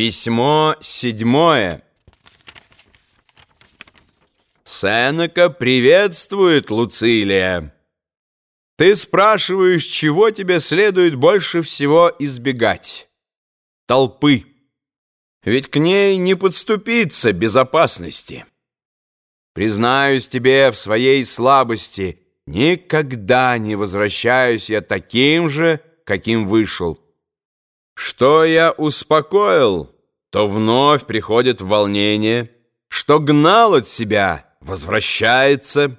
Письмо седьмое. Сенека приветствует Луцилия. Ты спрашиваешь, чего тебе следует больше всего избегать? Толпы. Ведь к ней не подступиться безопасности. Признаюсь тебе в своей слабости, никогда не возвращаюсь я таким же, каким вышел. Что я успокоил, то вновь приходит волнение, что гнал от себя, возвращается.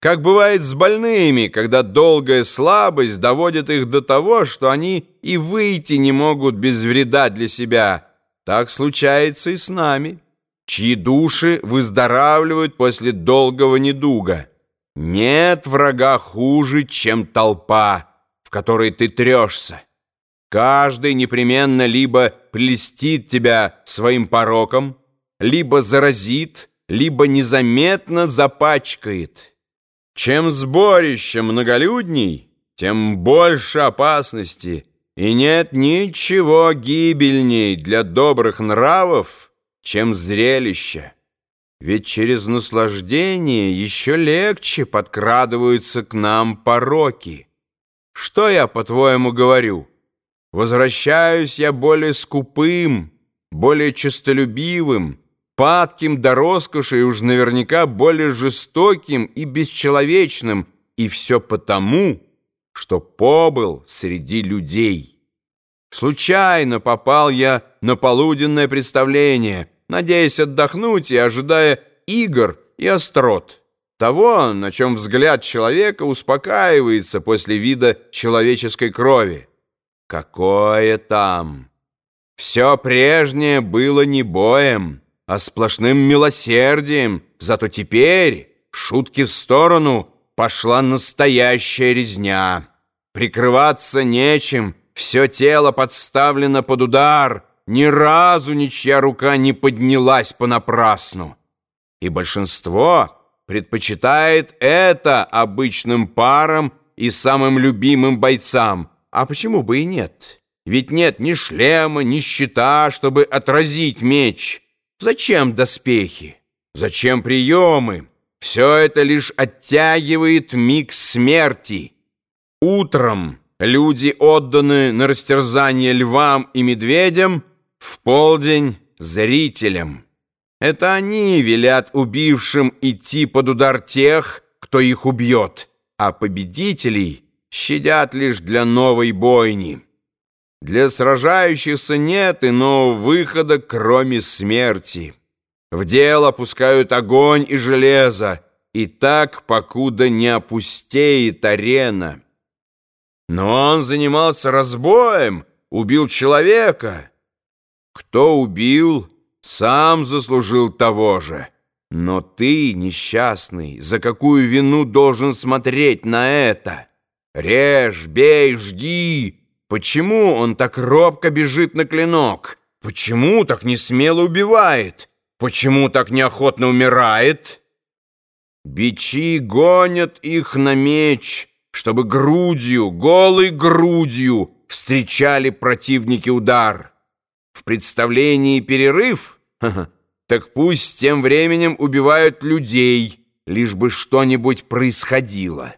Как бывает с больными, когда долгая слабость доводит их до того, что они и выйти не могут без вреда для себя. Так случается и с нами, чьи души выздоравливают после долгого недуга. Нет врага хуже, чем толпа, в которой ты трешься. Каждый непременно либо плестит тебя своим пороком, либо заразит, либо незаметно запачкает. Чем сборище многолюдней, тем больше опасности, и нет ничего гибельней для добрых нравов, чем зрелище. Ведь через наслаждение еще легче подкрадываются к нам пороки. Что я, по-твоему, говорю? Возвращаюсь я более скупым, более честолюбивым, падким до роскоши и уж наверняка более жестоким и бесчеловечным, и все потому, что побыл среди людей. Случайно попал я на полуденное представление, надеясь отдохнуть и ожидая игр и острот, того, на чем взгляд человека успокаивается после вида человеческой крови. Какое там? Все прежнее было не боем, а сплошным милосердием, зато теперь, шутки в сторону, пошла настоящая резня. Прикрываться нечем, все тело подставлено под удар, ни разу ничья рука не поднялась понапрасну. И большинство предпочитает это обычным парам и самым любимым бойцам, а почему бы и нет? Ведь нет ни шлема, ни щита, чтобы отразить меч. Зачем доспехи? Зачем приемы? Все это лишь оттягивает миг смерти. Утром люди отданы на растерзание львам и медведям, в полдень — зрителям. Это они велят убившим идти под удар тех, кто их убьет, а победителей — щадят лишь для новой бойни. Для сражающихся нет иного выхода, кроме смерти. В дело пускают огонь и железо, и так, покуда не опустеет арена. Но он занимался разбоем, убил человека. Кто убил, сам заслужил того же. Но ты, несчастный, за какую вину должен смотреть на это?» Режь, бей, жди. Почему он так робко бежит на клинок? Почему так не смело убивает? Почему так неохотно умирает? Бичи гонят их на меч, чтобы грудью, голой грудью встречали противники удар. В представлении перерыв? Так пусть тем временем убивают людей, лишь бы что-нибудь происходило.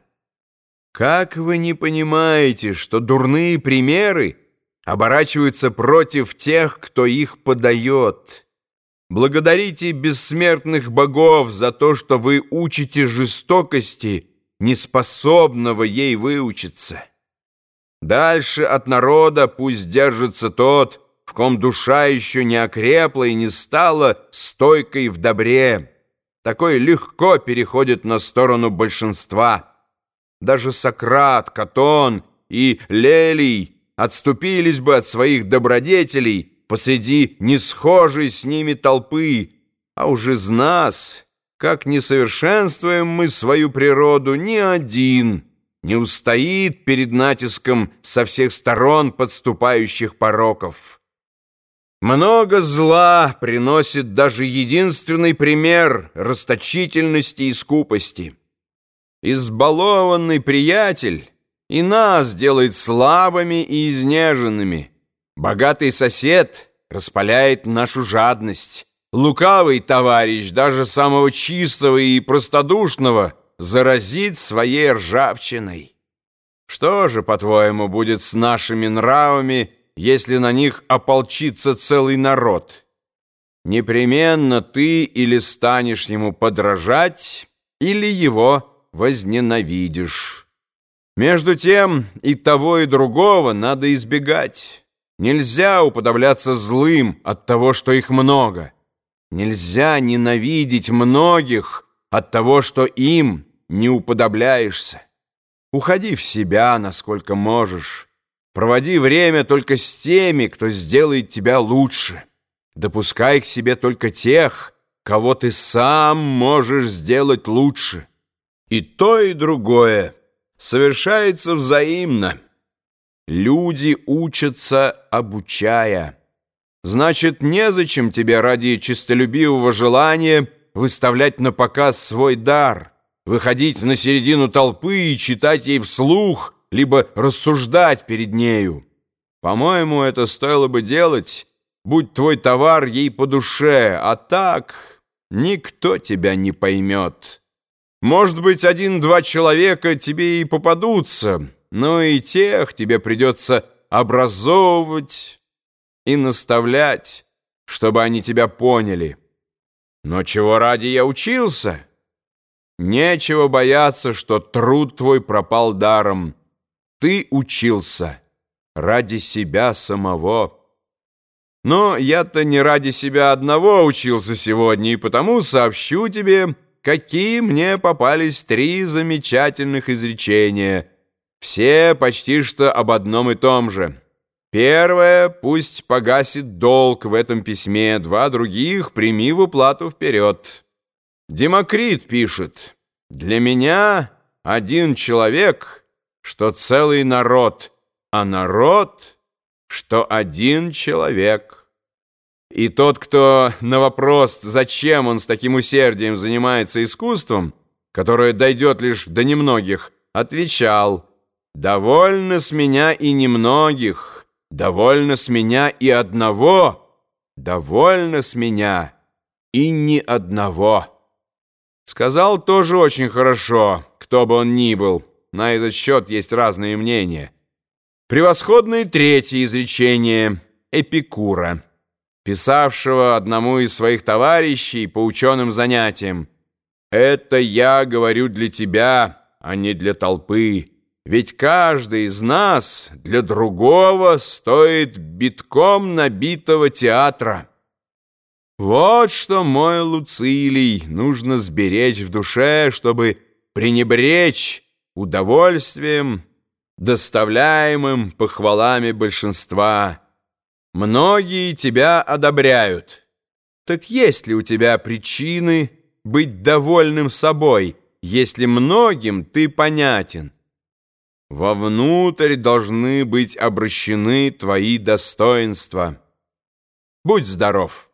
Как вы не понимаете, что дурные примеры оборачиваются против тех, кто их подает? Благодарите бессмертных богов за то, что вы учите жестокости, неспособного ей выучиться. Дальше от народа пусть держится тот, в ком душа еще не окрепла и не стала стойкой в добре. Такой легко переходит на сторону большинства. Даже Сократ, Катон и Лелий отступились бы от своих добродетелей посреди несхожей с ними толпы, а уж из нас, как не совершенствуем мы свою природу, ни один не устоит перед натиском со всех сторон подступающих пороков. Много зла приносит даже единственный пример расточительности и скупости — Избалованный приятель и нас делает слабыми и изнеженными. Богатый сосед распаляет нашу жадность. Лукавый товарищ, даже самого чистого и простодушного, заразит своей ржавчиной. Что же, по-твоему, будет с нашими нравами, если на них ополчится целый народ? Непременно ты или станешь ему подражать, или его возненавидишь. Между тем и того, и другого надо избегать. Нельзя уподобляться злым от того, что их много. Нельзя ненавидеть многих от того, что им не уподобляешься. Уходи в себя, насколько можешь. Проводи время только с теми, кто сделает тебя лучше. Допускай к себе только тех, кого ты сам можешь сделать лучше. И то, и другое совершается взаимно. Люди учатся, обучая. Значит, незачем тебе ради честолюбивого желания выставлять на показ свой дар, выходить на середину толпы и читать ей вслух, либо рассуждать перед нею. По-моему, это стоило бы делать, будь твой товар ей по душе, а так никто тебя не поймет. Может быть, один-два человека тебе и попадутся, но и тех тебе придется образовывать и наставлять, чтобы они тебя поняли. Но чего ради я учился? Нечего бояться, что труд твой пропал даром. Ты учился ради себя самого. Но я-то не ради себя одного учился сегодня, и потому сообщу тебе, какие мне попались три замечательных изречения. Все почти что об одном и том же. Первое, пусть погасит долг в этом письме, два других прими в уплату вперед. Демокрит пишет, «Для меня один человек, что целый народ, а народ, что один человек». И тот, кто на вопрос, зачем он с таким усердием занимается искусством, которое дойдет лишь до немногих, отвечал, «Довольно с меня и немногих». Довольно с меня и одного, довольно с меня и ни одного. Сказал тоже очень хорошо, кто бы он ни был. На этот счет есть разные мнения. Превосходное третье изречение Эпикура, писавшего одному из своих товарищей по ученым занятиям. «Это я говорю для тебя, а не для толпы». Ведь каждый из нас для другого стоит битком набитого театра. Вот что, мой Луцилий, нужно сберечь в душе, чтобы пренебречь удовольствием, доставляемым похвалами большинства. Многие тебя одобряют. Так есть ли у тебя причины быть довольным собой, если многим ты понятен? Вовнутрь должны быть обращены твои достоинства. Будь здоров!